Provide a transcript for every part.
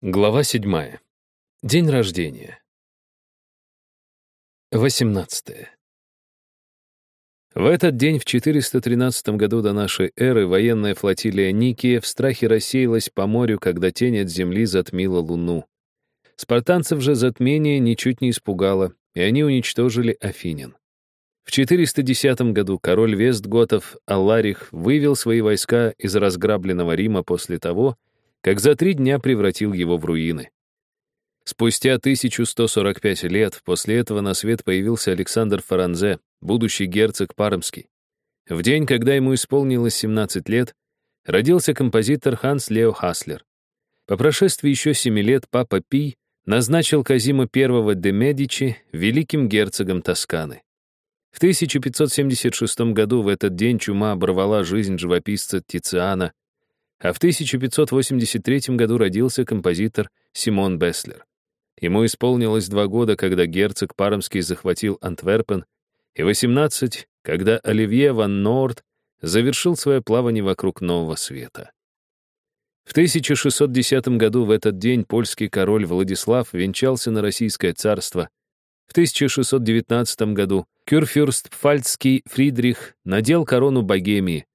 Глава 7. День рождения. 18. В этот день, в 413 году до нашей эры, военная флотилия Никия в страхе рассеялась по морю, когда тень от земли затмила луну. Спартанцев же затмение ничуть не испугало, и они уничтожили Афинин. В 410 году король Вестготов Алларих вывел свои войска из разграбленного Рима после того, как за три дня превратил его в руины. Спустя 1145 лет после этого на свет появился Александр Фаранзе, будущий герцог Пармский. В день, когда ему исполнилось 17 лет, родился композитор Ханс Лео Хаслер. По прошествии еще семи лет папа Пий назначил Казима I де Медичи великим герцогом Тосканы. В 1576 году в этот день чума оборвала жизнь живописца Тициана, а в 1583 году родился композитор Симон Беслер. Ему исполнилось два года, когда герцог Пармский захватил Антверпен, и 18, когда Оливье ван Норд завершил свое плавание вокруг Нового Света. В 1610 году в этот день польский король Владислав венчался на Российское царство. В 1619 году кюрфюрст Пфальцкий Фридрих надел корону Богемии,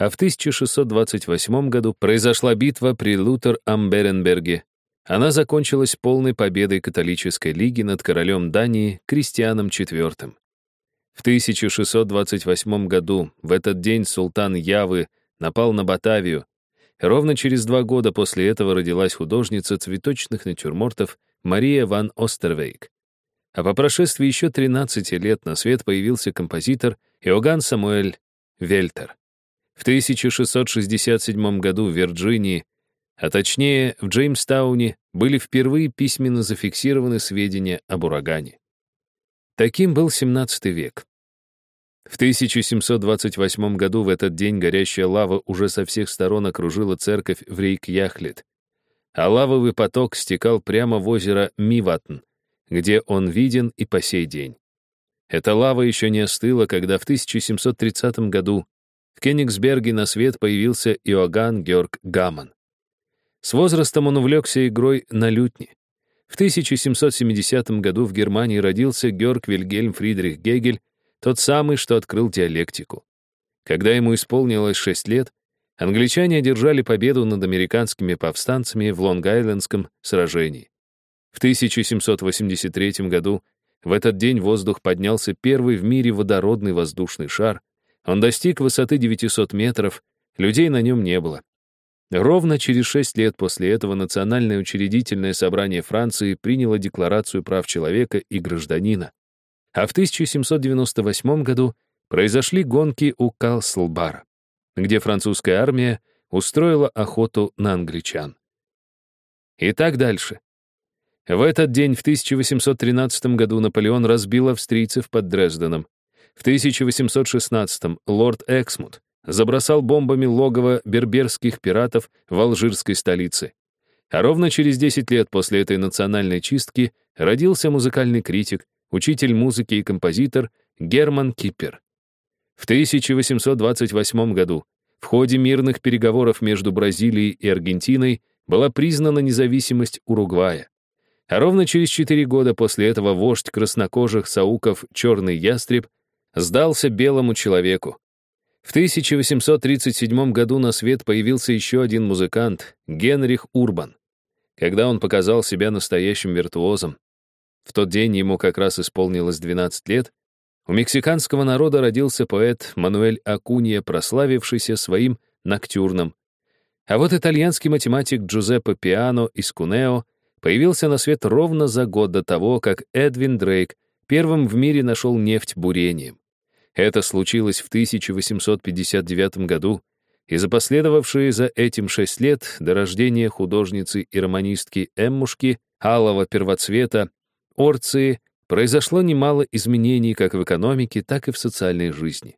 а в 1628 году произошла битва при Лутер-Амберенберге. Она закончилась полной победой католической лиги над королем Дании Кристианом IV. В 1628 году, в этот день султан Явы напал на Батавию. Ровно через два года после этого родилась художница цветочных натюрмортов Мария ван Остервейк. А по прошествии еще 13 лет на свет появился композитор Иоганн Самуэль Вельтер. В 1667 году в Вирджинии, а точнее в Джеймстауне, были впервые письменно зафиксированы сведения об урагане. Таким был 17 век. В 1728 году в этот день горящая лава уже со всех сторон окружила церковь в Рейкьяхлет, а лавовый поток стекал прямо в озеро Миватн, где он виден и по сей день. Эта лава еще не остыла, когда в 1730 году в Кенигсберге на свет появился Иоганн Георг Гаман. С возрастом он увлекся игрой на лютне. В 1770 году в Германии родился Георг Вильгельм Фридрих Гегель, тот самый, что открыл диалектику. Когда ему исполнилось 6 лет, англичане одержали победу над американскими повстанцами в Лонг-Айлендском сражении. В 1783 году в этот день воздух поднялся первый в мире водородный воздушный шар, он достиг высоты 900 метров, людей на нем не было. Ровно через шесть лет после этого Национальное учредительное собрание Франции приняло Декларацию прав человека и гражданина. А в 1798 году произошли гонки у Каслбара, где французская армия устроила охоту на англичан. И так дальше. В этот день, в 1813 году, Наполеон разбил австрийцев под Дрезденом. В 1816-м лорд Эксмут забросал бомбами логово берберских пиратов в алжирской столице. А ровно через 10 лет после этой национальной чистки родился музыкальный критик, учитель музыки и композитор Герман Киппер. В 1828 году в ходе мирных переговоров между Бразилией и Аргентиной была признана независимость Уругвая. А ровно через 4 года после этого вождь краснокожих сауков Черный Ястреб сдался белому человеку. В 1837 году на свет появился еще один музыкант, Генрих Урбан. Когда он показал себя настоящим виртуозом, в тот день ему как раз исполнилось 12 лет, у мексиканского народа родился поэт Мануэль Акунья, прославившийся своим ноктюрном. А вот итальянский математик Джузеппе Пиано из Кунео появился на свет ровно за год до того, как Эдвин Дрейк первым в мире нашел нефть бурением. Это случилось в 1859 году, и за последовавшие за этим шесть лет до рождения художницы и романистки Эммушки, алого первоцвета, Орции, произошло немало изменений как в экономике, так и в социальной жизни.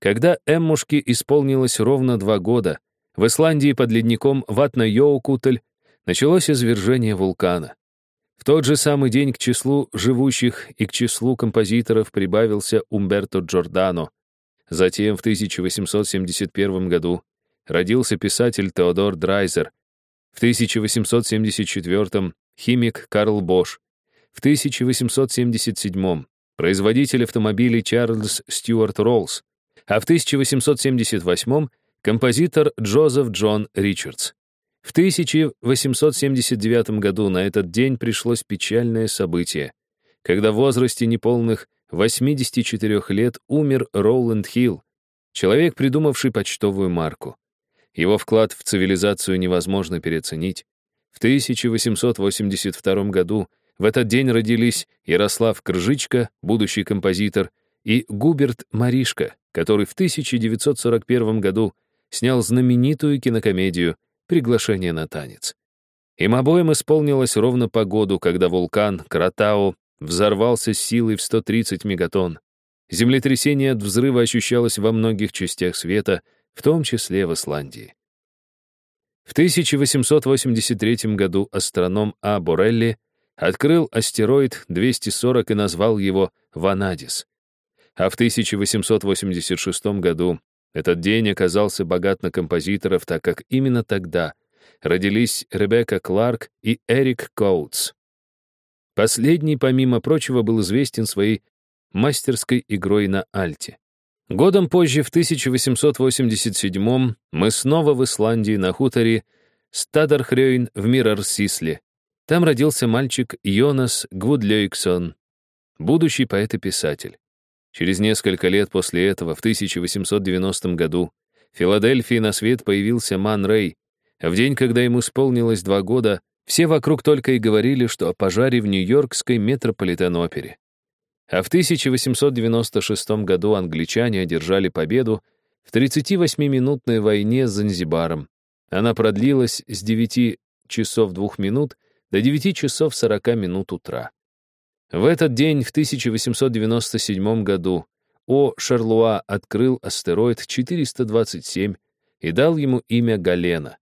Когда Эммушке исполнилось ровно два года, в Исландии под ледником Ватна-Йоукутель началось извержение вулкана. Тот же самый день к числу живущих и к числу композиторов прибавился Умберто Джордано. Затем в 1871 году родился писатель Теодор Драйзер. В 1874 химик Карл Бош. В 1877 производитель автомобилей Чарльз Стюарт Роллс. А в 1878 композитор Джозеф Джон Ричардс. В 1879 году на этот день пришлось печальное событие, когда в возрасте неполных 84 лет умер Роланд Хилл, человек, придумавший почтовую марку. Его вклад в цивилизацию невозможно переоценить. В 1882 году в этот день родились Ярослав Кржичко, будущий композитор, и Губерт Маришка, который в 1941 году снял знаменитую кинокомедию «Приглашение на танец». Им обоим исполнилось ровно по году, когда вулкан Кратау взорвался силой в 130 мегатонн. Землетрясение от взрыва ощущалось во многих частях света, в том числе в Исландии. В 1883 году астроном А. Борелли открыл астероид 240 и назвал его Ванадис. А в 1886 году этот день оказался богат на композиторов, так как именно тогда родились Ребекка Кларк и Эрик Коутс. Последний, помимо прочего, был известен своей мастерской игрой на альте. Годом позже, в 1887 мы снова в Исландии на хуторе Стадархрёйн в Мирарсисле. Там родился мальчик Йонас Гвудлёйксон, будущий поэт и писатель. Через несколько лет после этого, в 1890 году, в Филадельфии на свет появился Ман Рэй. В день, когда ему исполнилось два года, все вокруг только и говорили, что о пожаре в Нью-Йоркской метрополитен-опере. А в 1896 году англичане одержали победу в 38-минутной войне с Занзибаром. Она продлилась с 9 часов 2 минут до 9 часов 40 минут утра. В этот день, в 1897 году, О. Шарлуа открыл астероид 427 и дал ему имя Галена.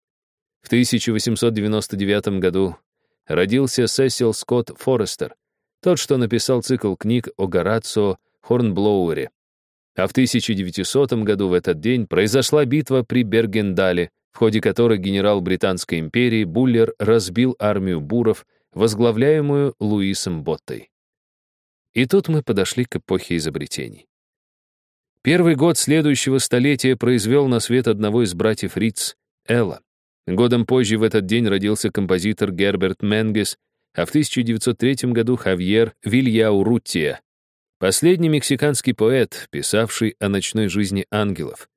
В 1899 году родился Сесил Скотт Форестер, тот, что написал цикл книг о Горацио Хорнблоуэре. А в 1900 году в этот день произошла битва при Бергендале, в ходе которой генерал Британской империи Буллер разбил армию буров, возглавляемую Луисом Боттой. И тут мы подошли к эпохе изобретений. Первый год следующего столетия произвел на свет одного из братьев Риц, Элла. Годом позже в этот день родился композитор Герберт Менгес, а в 1903 году Хавьер Вильяурутия, последний мексиканский поэт, писавший о ночной жизни ангелов.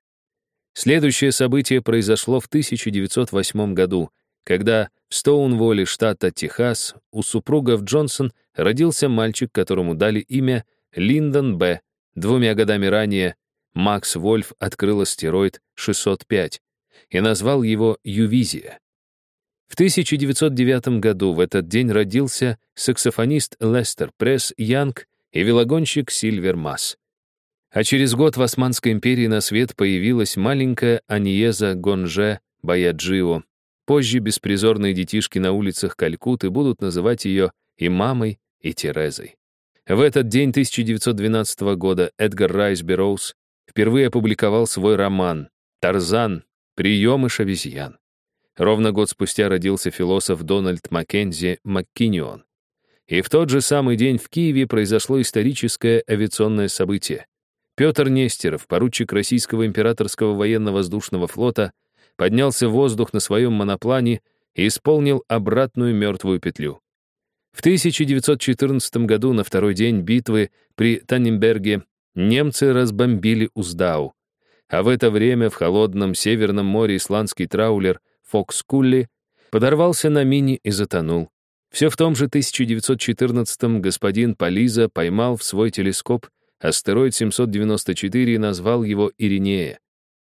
Следующее событие произошло в 1908 году, когда в Стоунволле, штата Техас, у супругов Джонсон родился мальчик, которому дали имя Линдон Б. Двумя годами ранее Макс Вольф открыл астероид 605, и назвал его Ювизия. В 1909 году в этот день родился саксофонист Лестер Пресс Янг и велогонщик Сильвер Масс. А через год в Османской империи на свет появилась маленькая Аниеза Гонже Баяджио. Позже беспризорные детишки на улицах Калькутты будут называть ее и мамой, и Терезой. В этот день 1912 года Эдгар Райс Берроуз впервые опубликовал свой роман «Тарзан. Приемыш обезьян. Ровно год спустя родился философ Дональд Маккензи Маккинион. И в тот же самый день в Киеве произошло историческое авиационное событие. Петр Нестеров, поручик Российского императорского военно-воздушного флота, поднялся в воздух на своем моноплане и исполнил обратную мертвую петлю. В 1914 году, на второй день битвы при Танненберге, немцы разбомбили Уздау, а в это время в холодном Северном море исландский траулер «Фокс Кулли» подорвался на мине и затонул. Все в том же 1914-м господин Полиза поймал в свой телескоп астероид 794 и назвал его Иринея.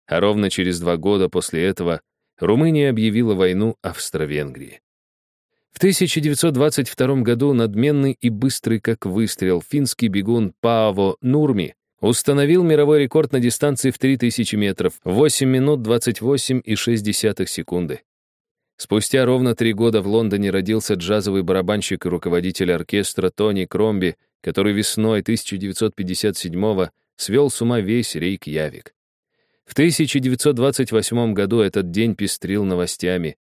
А ровно через два года после этого Румыния объявила войну Австро-Венгрии. В 1922 году надменный и быстрый, как выстрел, финский бегун Пааво Нурми Установил мировой рекорд на дистанции в 3000 метров, 8 минут 28,6 секунды. Спустя ровно три года в Лондоне родился джазовый барабанщик и руководитель оркестра Тони Кромби, который весной 1957-го свел с ума весь Рейк-Явик. В 1928 году этот день пестрил новостями.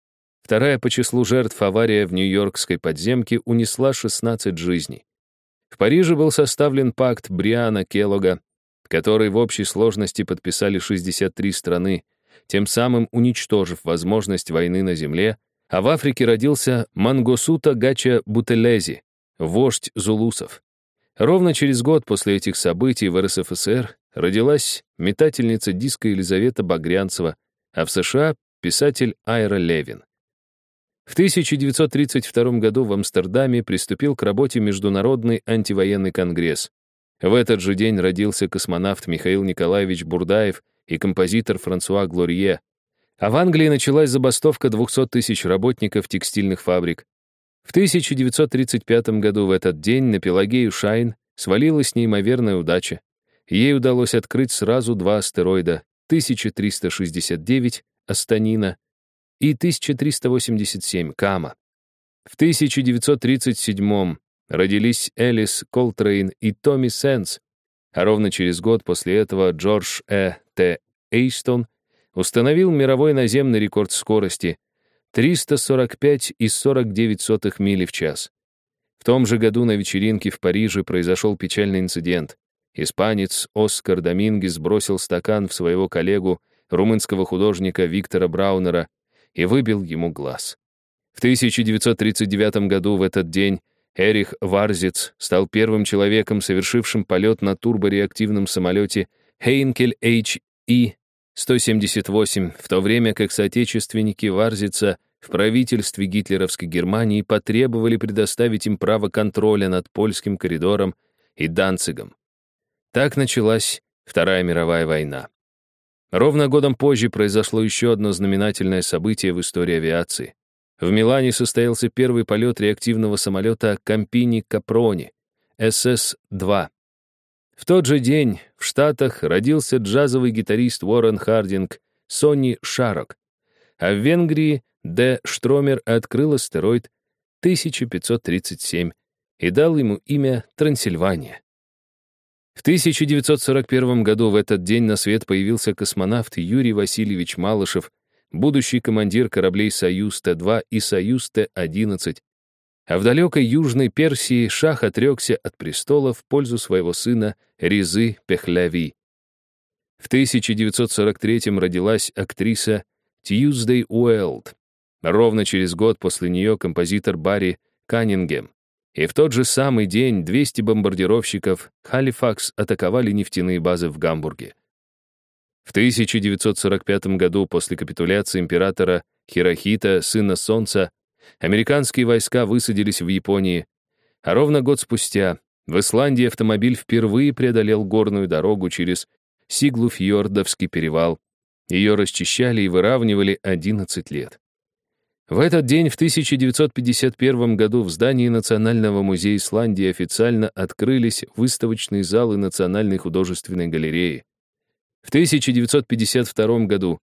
Вторая по числу жертв авария в Нью-Йоркской подземке унесла 16 жизней. В Париже был составлен пакт Бриана Келлога, который в общей сложности подписали 63 страны, тем самым уничтожив возможность войны на земле, а в Африке родился Мангосута Гача Бутелези, вождь зулусов. Ровно через год после этих событий в РСФСР родилась метательница диска Елизавета Багрянцева, а в США — писатель Айра Левин. В 1932 году в Амстердаме приступил к работе Международный антивоенный конгресс. В этот же день родился космонавт Михаил Николаевич Бурдаев и композитор Франсуа Глорье. А в Англии началась забастовка 200 тысяч работников текстильных фабрик. В 1935 году в этот день на Пелагею Шайн свалилась неимоверная удача. Ей удалось открыть сразу два астероида 1369 Астанина и 1387 Кама. В 1937 родились Элис Колтрейн и Томми Сэндс, а ровно через год после этого Джордж Э. Т. Эйстон установил мировой наземный рекорд скорости 345,49 мили в час. В том же году на вечеринке в Париже произошел печальный инцидент. Испанец Оскар Домингес бросил стакан в своего коллегу, румынского художника Виктора Браунера, и выбил ему глаз. В 1939 году в этот день Эрих Варзиц стал первым человеком, совершившим полет на турбореактивном самолете Хейнкель HE-178, в то время как соотечественники Варзица в правительстве гитлеровской Германии потребовали предоставить им право контроля над польским коридором и Данцигом. Так началась Вторая мировая война. Ровно годом позже произошло еще одно знаменательное событие в истории авиации. В Милане состоялся первый полет реактивного самолета Кампини Капрони, СС-2. В тот же день в Штатах родился джазовый гитарист Уоррен Хардинг, Сонни Шарок, а в Венгрии Д. Штромер открыл астероид 1537 и дал ему имя Трансильвания. В 1941 году в этот день на свет появился космонавт Юрий Васильевич Малышев, будущий командир кораблей «Союз Т-2» и «Союз Т-11». А в далекой Южной Персии Шах отрекся от престола в пользу своего сына Ризы Пехляви. В 1943 родилась актриса Тьюздей Уэлд. Ровно через год после нее композитор Барри Каннингем. И в тот же самый день 200 бомбардировщиков Халифакс атаковали нефтяные базы в Гамбурге. В 1945 году после капитуляции императора Хирохита, сына Солнца, американские войска высадились в Японии, а ровно год спустя в Исландии автомобиль впервые преодолел горную дорогу через Сиглуфьордовский перевал. Ее расчищали и выравнивали 11 лет. В этот день, в 1951 году, в здании Национального музея Исландии официально открылись выставочные залы Национальной художественной галереи. В 1952 году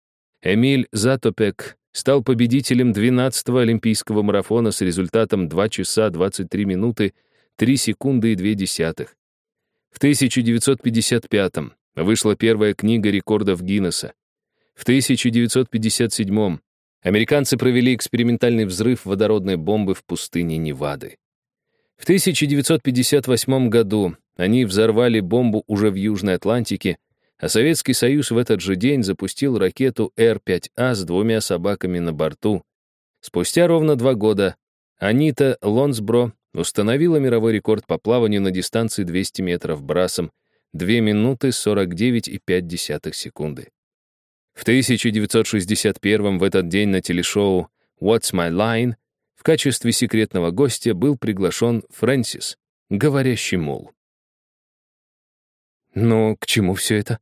Эмиль Затопек стал победителем 12-го Олимпийского марафона с результатом 2 часа 23 минуты 3 секунды и 2 десятых. В 1955 вышла первая книга рекордов Гиннесса. В 1957 Американцы провели экспериментальный взрыв водородной бомбы в пустыне Невады. В 1958 году они взорвали бомбу уже в Южной Атлантике, а Советский Союз в этот же день запустил ракету Р-5А с двумя собаками на борту. Спустя ровно два года Анита Лонсбро установила мировой рекорд по плаванию на дистанции 200 метров брасом 2 минуты 49,5 секунды. В 1961 в этот день на телешоу «What's My Line» в качестве секретного гостя был приглашен Фрэнсис, говорящий мул. Но к чему все это?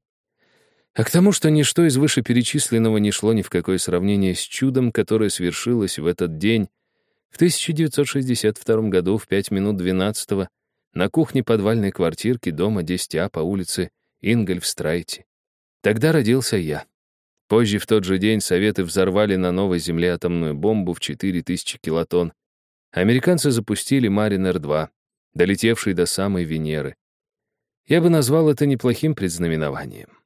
А к тому, что ничто из вышеперечисленного не шло ни в какое сравнение с чудом, которое свершилось в этот день, в 1962 году в 5 минут 12 на кухне подвальной квартирки дома 10А по улице Ингольфстрайте. Тогда родился я. Позже в тот же день Советы взорвали на новой Земле атомную бомбу в 4000 килотонн. Американцы запустили Маринер-2, долетевший до самой Венеры. Я бы назвал это неплохим предзнаменованием.